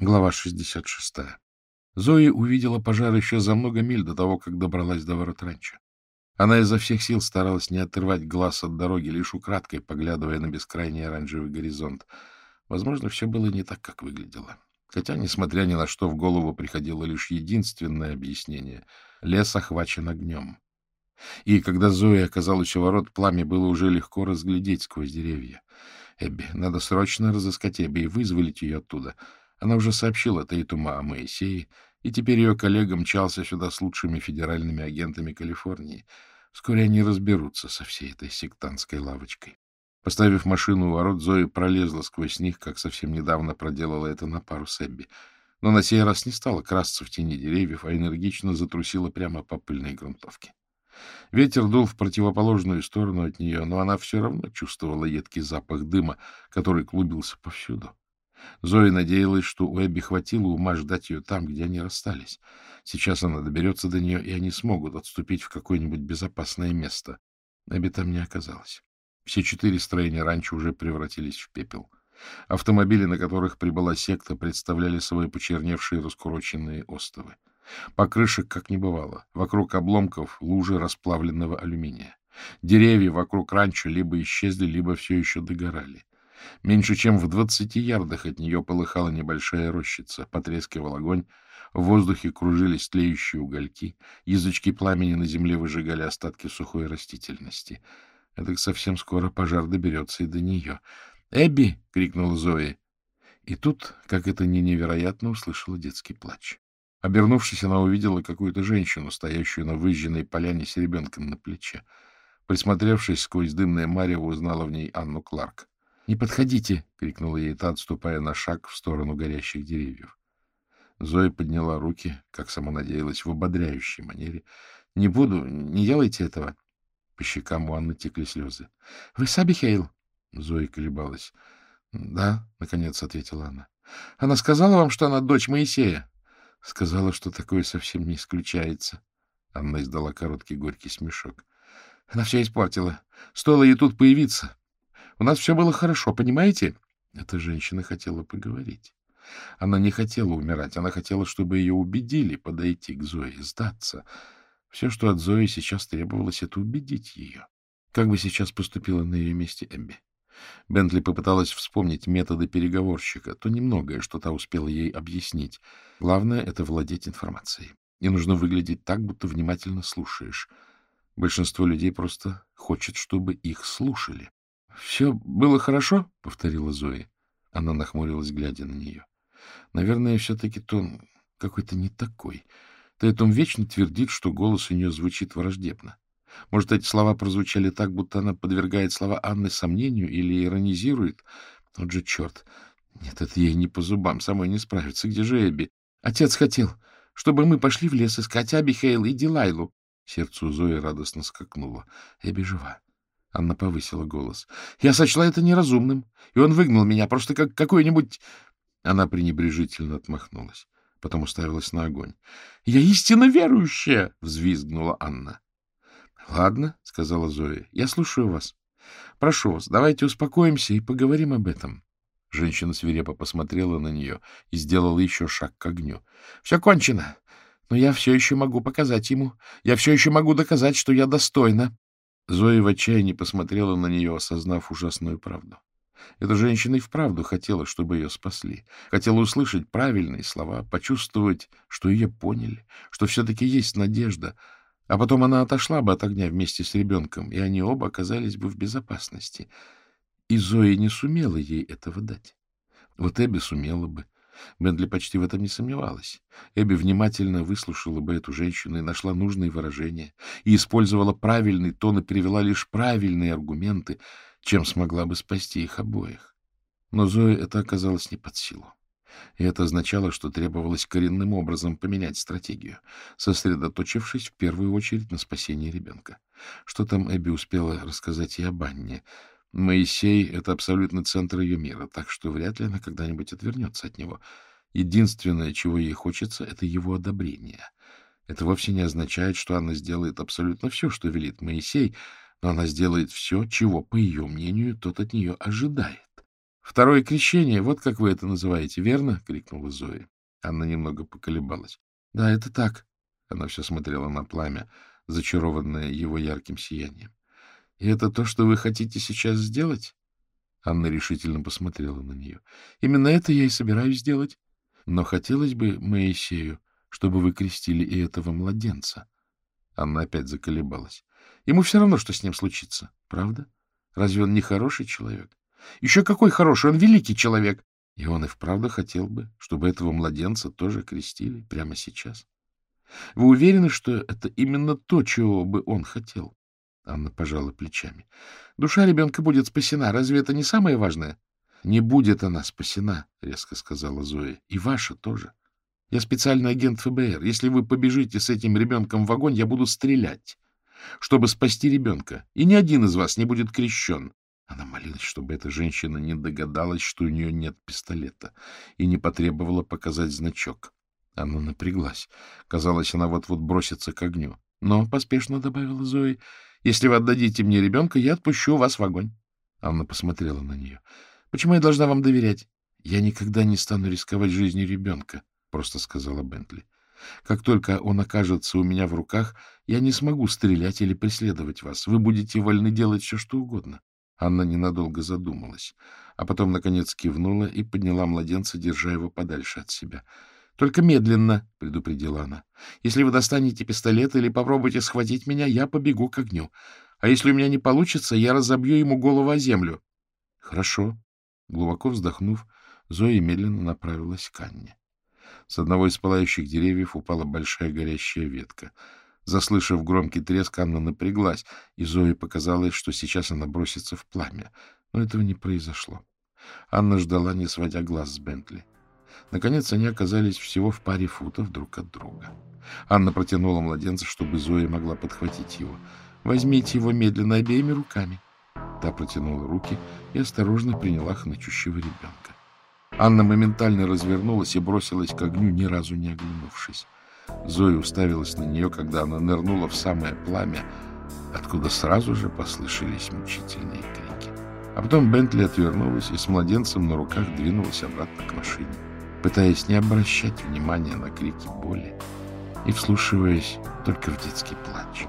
Глава 66. Зои увидела пожар еще за много миль до того, как добралась до ворот ранчо. Она изо всех сил старалась не отрывать глаз от дороги, лишь украдкой поглядывая на бескрайний оранжевый горизонт. Возможно, все было не так, как выглядело. Хотя, несмотря ни на что, в голову приходило лишь единственное объяснение — лес охвачен огнем. И когда Зоя оказалась у ворот, пламя было уже легко разглядеть сквозь деревья. Эбби, надо срочно разыскать Эбби и вызволить ее оттуда — она уже сообщила Тейтума о Моисее, и теперь ее коллега мчался сюда с лучшими федеральными агентами Калифорнии. Вскоре они разберутся со всей этой сектантской лавочкой. Поставив машину у ворот, Зои пролезла сквозь них, как совсем недавно проделала это на пару с Эбби. Но на сей раз не стала красться в тени деревьев, а энергично затрусила прямо по пыльной грунтовке. Ветер дул в противоположную сторону от нее, но она все равно чувствовала едкий запах дыма, который клубился повсюду. Зоя надеялась, что у Эбби хватило ума ждать ее там, где они расстались. Сейчас она доберется до нее, и они смогут отступить в какое-нибудь безопасное место. Эбби там не оказалось. Все четыре строения раньше уже превратились в пепел. Автомобили, на которых прибыла секта, представляли собой почерневшие раскуроченные остовы. Покрышек как не бывало. Вокруг обломков лужи расплавленного алюминия. Деревья вокруг ранчо либо исчезли, либо все еще догорали. Меньше чем в двадцати ярдах от нее полыхала небольшая рощица, потрескивал огонь, в воздухе кружились тлеющие угольки, язычки пламени на земле выжигали остатки сухой растительности. Это совсем скоро пожар доберется и до нее. «Эбби!» — крикнула Зои. И тут, как это не невероятно, услышала детский плач. Обернувшись, она увидела какую-то женщину, стоящую на выжженной поляне с ребенком на плече. Присмотревшись сквозь дымное марево, узнала в ней Анну Кларк. — Не подходите! — крикнула ей та, отступая на шаг в сторону горящих деревьев. Зоя подняла руки, как сама надеялась, в ободряющей манере. — Не буду, не делайте этого. По щекам у Анны текли слезы. — Вы Саби Хейл? Зоя колебалась. — Да, — наконец ответила она. — Она сказала вам, что она дочь Моисея? — Сказала, что такое совсем не исключается. Анна издала короткий горький смешок. — Она все испортила. Стоило ей тут появиться. У нас все было хорошо, понимаете? Эта женщина хотела поговорить. Она не хотела умирать, она хотела, чтобы ее убедили подойти к Зое, сдаться. Все, что от Зои сейчас требовалось, это убедить ее. Как бы сейчас поступила на ее месте Эбби? Бентли попыталась вспомнить методы переговорщика, то немногое, что та успела ей объяснить. Главное — это владеть информацией. И нужно выглядеть так, будто внимательно слушаешь. Большинство людей просто хочет, чтобы их слушали. — Все было хорошо? — повторила Зоя. Она нахмурилась, глядя на нее. — Наверное, все-таки тон какой-то не такой. Тайтум вечно твердит, что голос у нее звучит враждебно. Может, эти слова прозвучали так, будто она подвергает слова Анны сомнению или иронизирует? Вот же черт! Нет, это ей не по зубам, самой не справиться. Где же Эбби? Отец хотел, чтобы мы пошли в лес искать Абихейл и Дилайлу. Сердце у Зои радостно скакнуло. Эбби жива. Анна повысила голос. — Я сочла это неразумным, и он выгнал меня просто как какой-нибудь... Она пренебрежительно отмахнулась, потом уставилась на огонь. — Я истинно верующая! — взвизгнула Анна. — Ладно, — сказала Зоя, — я слушаю вас. Прошу вас, давайте успокоимся и поговорим об этом. Женщина свирепо посмотрела на нее и сделала еще шаг к огню. — Все кончено, но я все еще могу показать ему. Я все еще могу доказать, что я достойна. Зоя в отчаянии посмотрела на нее, осознав ужасную правду. Эта женщина и вправду хотела, чтобы ее спасли. Хотела услышать правильные слова, почувствовать, что ее поняли, что все-таки есть надежда. А потом она отошла бы от огня вместе с ребенком, и они оба оказались бы в безопасности. И Зоя не сумела ей этого дать. Вот Эбби сумела бы. Бендли почти в этом не сомневалась. Эбби внимательно выслушала бы эту женщину и нашла нужные выражения, и использовала правильный тон и привела лишь правильные аргументы, чем смогла бы спасти их обоих. Но Зое это оказалось не под силу. И это означало, что требовалось коренным образом поменять стратегию, сосредоточившись в первую очередь на спасении ребенка. Что там Эбби успела рассказать и об Анне — Моисей — это абсолютно центр ее мира, так что вряд ли она когда-нибудь отвернется от него. Единственное, чего ей хочется, — это его одобрение. Это вовсе не означает, что она сделает абсолютно все, что велит Моисей, но она сделает все, чего, по ее мнению, тот от нее ожидает. Второе крещение, вот как вы это называете, верно? — крикнула Зоя. Анна немного поколебалась. — Да, это так. Она все смотрела на пламя, зачарованное его ярким сиянием. — И это то, что вы хотите сейчас сделать? Анна решительно посмотрела на нее. — Именно это я и собираюсь сделать. Но хотелось бы Моисею, чтобы вы крестили и этого младенца. Анна опять заколебалась. Ему все равно, что с ним случится. Правда? Разве он не хороший человек? Еще какой хороший, он великий человек. И он и вправду хотел бы, чтобы этого младенца тоже крестили прямо сейчас. Вы уверены, что это именно то, чего бы он хотел? Анна пожала плечами. Душа ребенка будет спасена. Разве это не самое важное? Не будет она спасена, резко сказала Зоя. И ваша тоже. Я специальный агент ФБР. Если вы побежите с этим ребенком в огонь, я буду стрелять, чтобы спасти ребенка. И ни один из вас не будет крещен. Она молилась, чтобы эта женщина не догадалась, что у нее нет пистолета, и не потребовала показать значок. Она напряглась. Казалось, она вот-вот бросится к огню. Но, поспешно добавила Зои, если вы отдадите мне ребенка, я отпущу вас в огонь. Анна посмотрела на нее. — Почему я должна вам доверять? — Я никогда не стану рисковать жизнью ребенка, — просто сказала Бентли. — Как только он окажется у меня в руках, я не смогу стрелять или преследовать вас. Вы будете вольны делать все, что угодно. Анна ненадолго задумалась, а потом, наконец, кивнула и подняла младенца, держа его подальше от себя. — Только медленно, — предупредила она. — Если вы достанете пистолет или попробуете схватить меня, я побегу к огню. А если у меня не получится, я разобью ему голову о землю. — Хорошо. Глубоко вздохнув, Зоя медленно направилась к Анне. С одного из пылающих деревьев упала большая горящая ветка — Заслышав громкий треск, Анна напряглась, и Зое показалось, что сейчас она бросится в пламя. Но этого не произошло. Анна ждала, не сводя глаз с Бентли. Наконец они оказались всего в паре футов друг от друга. Анна протянула младенца, чтобы Зоя могла подхватить его. «Возьмите его медленно обеими руками». Та протянула руки и осторожно приняла хнычущего ребенка. Анна моментально развернулась и бросилась к огню, ни разу не оглянувшись. Зоя уставилась на нее, когда она нырнула в самое пламя, откуда сразу же послышались мучительные крики. А потом Бентли отвернулась и с младенцем на руках двинулась обратно к машине, пытаясь не обращать внимания на крики боли и вслушиваясь только в детский плач.